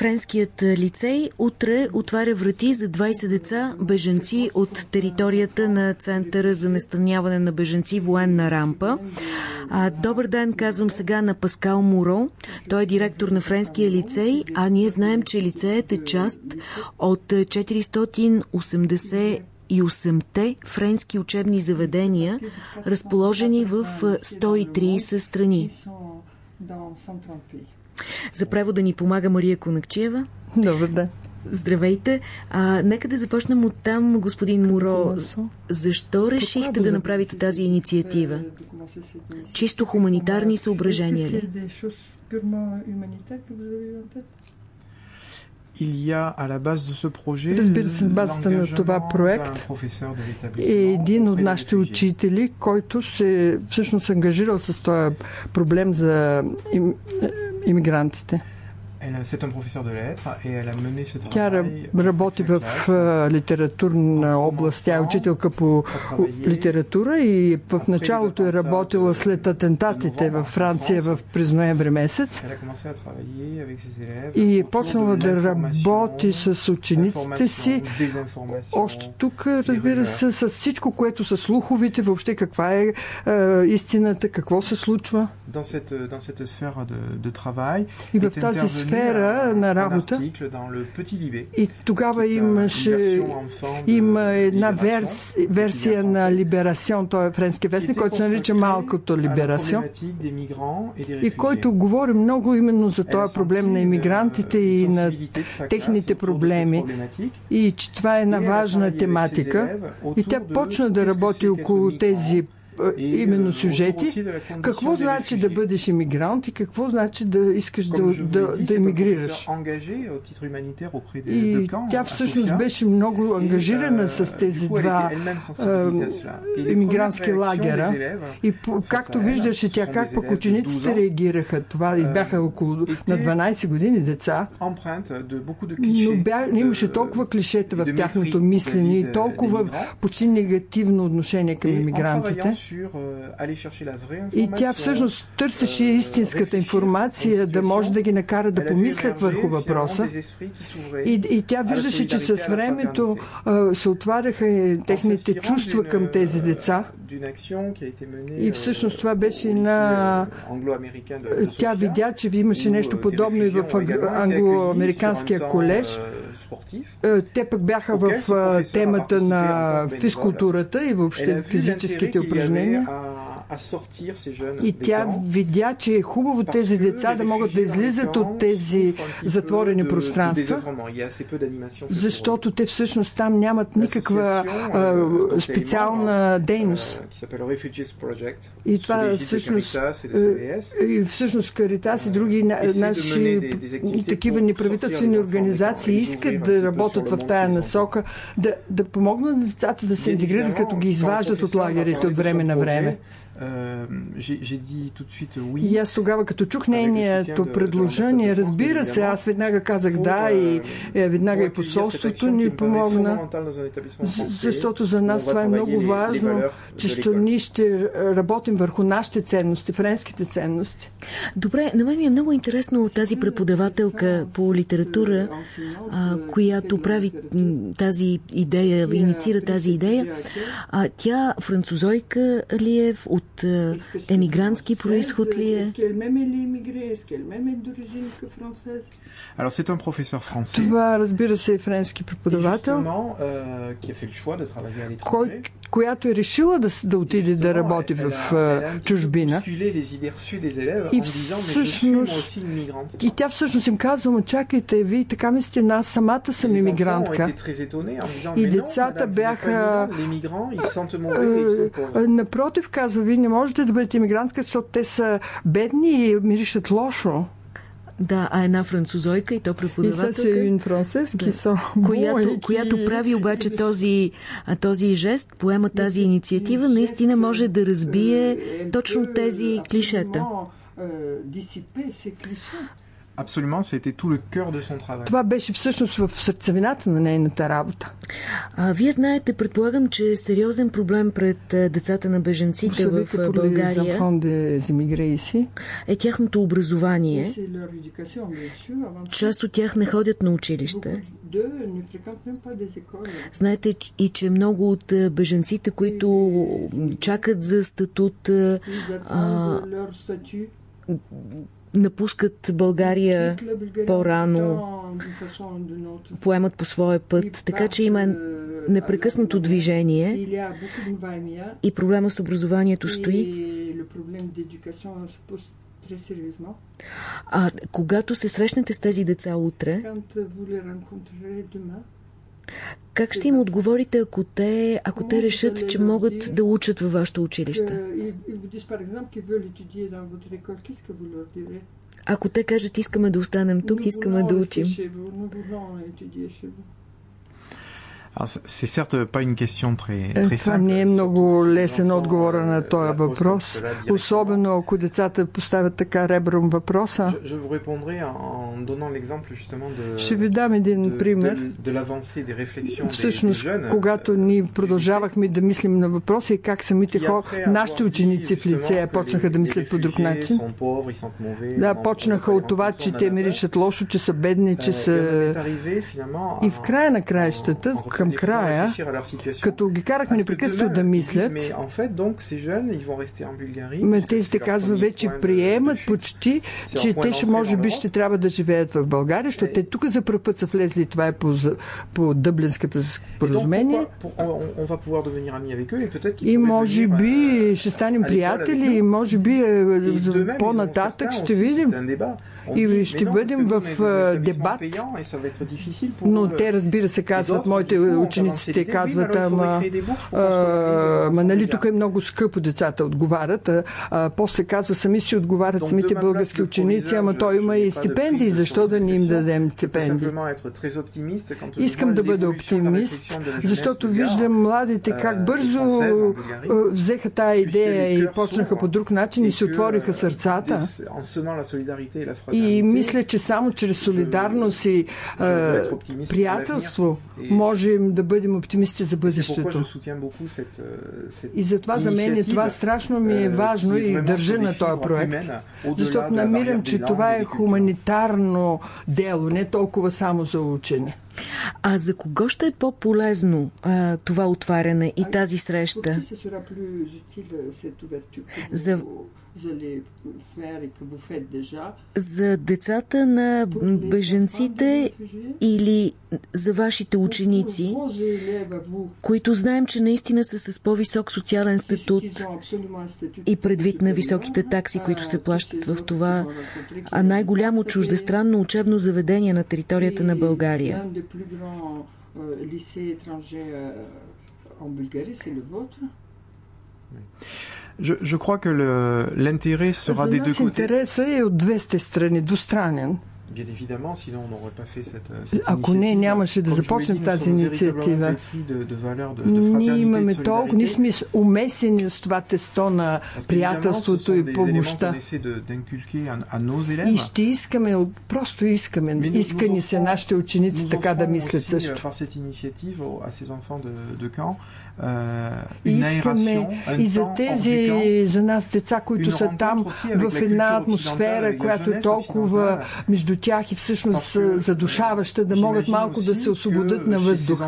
Френският лицей утре отваря врати за 20 деца беженци от територията на Центъра за настаняване на беженци военна рампа. Добър ден, казвам сега на Паскал Муро. Той е директор на Френския лицей, а ние знаем, че лицеят е част от 480 и 8-те френски учебни заведения, разположени в 130 страни. За превода ни помага Мария Конакчиева. Добър ден. Здравейте. А, нека да започнем от там, господин Моро. Защо решихте да направите тази инициатива? Чисто хуманитарни съображения ли? Разбира се, на базата на това проект е един от нашите учители, който се всъщност ангажирал с този проблем за Immigranten. Им, иммигрантите. Тя работи в литературна област. Тя е учителка по литература и в началото е работила след атентатите във Франция в през ноември месец. И е почнала да работи с учениците си. Още тук, разбира се, с всичко, което са слуховите, въобще каква е, истината, какво се случва. И в тази сфера на работа. И тогава имаше има една верс, версия на Либерасион, той е френски вестник, който се нарича Малкото Либерасион и който говори много именно за този проблем на иммигрантите и на техните проблеми и че това е една важна тематика и тя почна да работи около тези именно сюжети. Какво значи да бъдеш иммигрант и какво значи да искаш да, да, да емигрираш? И тя всъщност беше много ангажирана с тези два иммигрантски лагера. И както виждаше тя как пък учениците реагираха, това и бяха около на 12 години деца, но бя, имаше толкова клишета в тяхното мислене и толкова почти негативно отношение към иммигрантите. И тя всъщност търсеше истинската информация, да може да ги накара да помислят върху въпроса. И, и тя виждаше, че с времето се отваряха техните чувства към тези деца. И всъщност това беше на... Тя видя, че имаше нещо подобно и в англо-американския колеж. Те пък бяха в темата на физкултурата и въобще физическите упражнения. И тя видя, че е хубаво тези деца да могат да излизат от тези затворени пространства, защото те всъщност там нямат никаква а, специална дейност. И това всъщност, и всъщност Каритас и други наши такива неправителствени организации искат да работят в тая насока, да, да помогнат на децата да се интегрират, като ги изваждат от лагерите от време на време. И аз тогава, като чух нейното предложение, разбира се, аз веднага казах да и е, веднага и посолството ни помогна, защото за нас това е много важно, че ще, ние ще работим върху нашите ценности, френските ценности. Добре, на мен ми е много интересно тази преподавателка по литература, която прави тази идея, инициира тази идея. Тя французойка ли е от от емигрантски происход ли е? Alors c'est un professeur français. Това разбира се е френски преподавател, кой, която е решила да, да отиде да работи в чужбина. И всъщност, и тя всъщност им казва, чакайте, вие така мислите, аз самата съм иммигрантка. И децата бяха... Напротив, казва, вие не можете да бъдете иммигрантка, защото те са бедни и миришат лошо. Да, а една французойка и то преподавателка. И францез, да. която, която прави обаче този, този жест, поема тази инициатива, наистина може да разбие точно тези клишета. Absolument, c'était tout le cœur de son travail. Това беше всъщност в сърцевината на нейната работа. А, вие знаете, предполагам, че е сериозен проблем пред децата на беженците в България е тяхното образование. Част от тях не ходят на училище. Знаете и, че много от беженците, които чакат за статут, а, напускат България по-рано, поемат по своя път, така че има непрекъснато движение. И проблема с образованието стои. А когато се срещнете с тези деца утре, как ще им отговорите, ако те, ако те решат, че могат да учат във вашето училище? Ако те кажат, искаме да останем тук, искаме да учим. C'est certes pas une question très, très Това не е много лесен отговор на този въпрос, особено ако децата поставят така ребром въпроса. Ще ви дам един пример. Всъщност, когато ние продължавахме да мислим на въпроса и как самите хора, нашите ученици в лицея почнаха да мислят по друг начин. Да, почнаха от това, че те миришат лошо, че са бедни, че са... И в края на краищата, към края, като ги карахме непрекъснато да мислят, ме те ще казва вече приемат почти, че те ще може би ще трябва да живеят в България, защото те тук за първ път са влезли, това е по, по Дъблинската споразумение. И може би ще станем приятели, и може би по-нататък ще видим и ще бъдем в дебат. Но те, разбира се, казват, моите ученици те казват, ама, ама нали тук е много скъпо децата отговарят. А, а, после казва, сами си отговарят самите български ученици, ама той има и стипендии, защо да ни им дадем стипендии? Искам да бъда оптимист, защото виждам младите как бързо взеха тая идея и почнаха по друг начин и се отвориха сърцата. И мисля, че само чрез солидарност и а, приятелство можем да бъдем оптимисти за бъдещето. И затова за мен е това страшно ми е важно и държа на този проект, защото намирам, че това е хуманитарно дело, не толкова само за учене. А за кого ще е по-полезно това отваряне и тази среща? За за децата на беженците или за вашите ученици, които знаем, че наистина са с по-висок социален статут и предвид на високите такси, които се плащат в това, а най-голямо чуждестранно учебно заведение на територията на България. plus grand euh, lycée étranger euh, en Bulgarie, c'est le vôtre. Je, crois que l'intérêt sera des deux côtés. Ако не, нямаше да започнем тази инициатива. Ние имаме толкова, ние сме умесени с това тесто на приятелството и помощта. И ще искаме, просто искаме, искани се нашите ученици така да мислят също. Искаме и за тези, за нас деца, които са там в една атмосфера, която е толкова между тях и всъщност задушаваща, да могат малко да се освободят на въздух.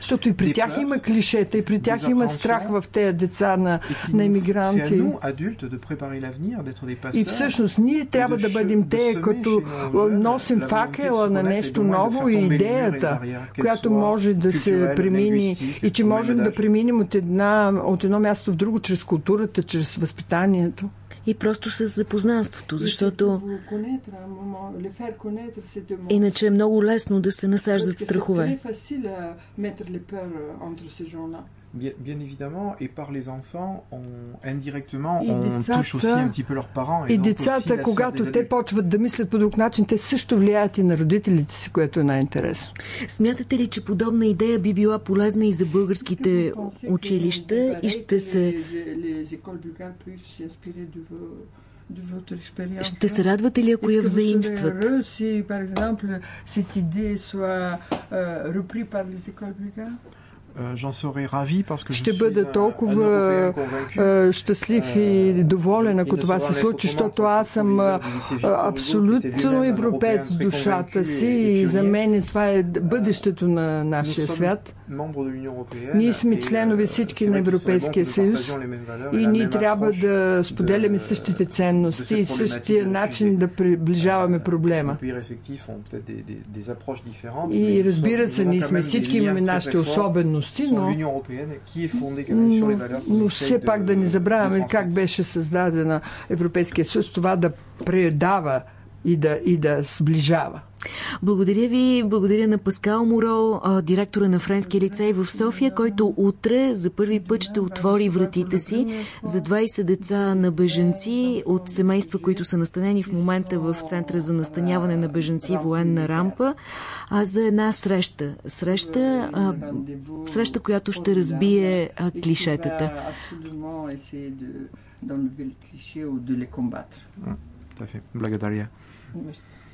Защото и при тях има клишета, и при тях има страх в тези деца на, на иммигранти. И всъщност ние трябва да бъдем те, като носим факела на нещо ново и идеята, която може да се премини и че можем да преминем от, една, от едно място в друго чрез културата, чрез възпитанието и просто с запознанството, защото иначе е много лесно да се насаждат страхове bien, bien évidemment, et par les enfants, on, indirectement, и on децата, touche aussi un petit peu leurs parents. И, и децата, когато те почват да мислят по друг начин, те също влияят и на родителите си, което е най-интересно. Смятате ли, че подобна идея би била полезна и за българските училища и ще се Ще се радвате ли, ако я взаимстват? Si, par exemple, cette idée soit euh, reprise par les écoles brigades Ще бъда толкова щастлив и доволен, ако това се случи, защото аз съм абсолютно европеец в душата си и за мен това е бъдещето на нашия свят. Ние сме членове всички на Европейския съюз и ние трябва да споделяме същите ценности и същия начин да приближаваме проблема. И разбира се, ние сме всички имаме нашите особености, но, но все пак да не забравяме как беше създадена Европейския съюз, това да предава и да, и да сближава. Благодаря ви. Благодаря на Паскал Моро, директора на Френски лицей в София, който утре за първи път ще отвори вратите си за 20 деца на беженци от семейства, които са настанени в момента в Центъра за настаняване на беженци военна рампа, а за една среща. Среща, а, среща която ще разбие а, клишетата. Благодаря. düşünmüştüm.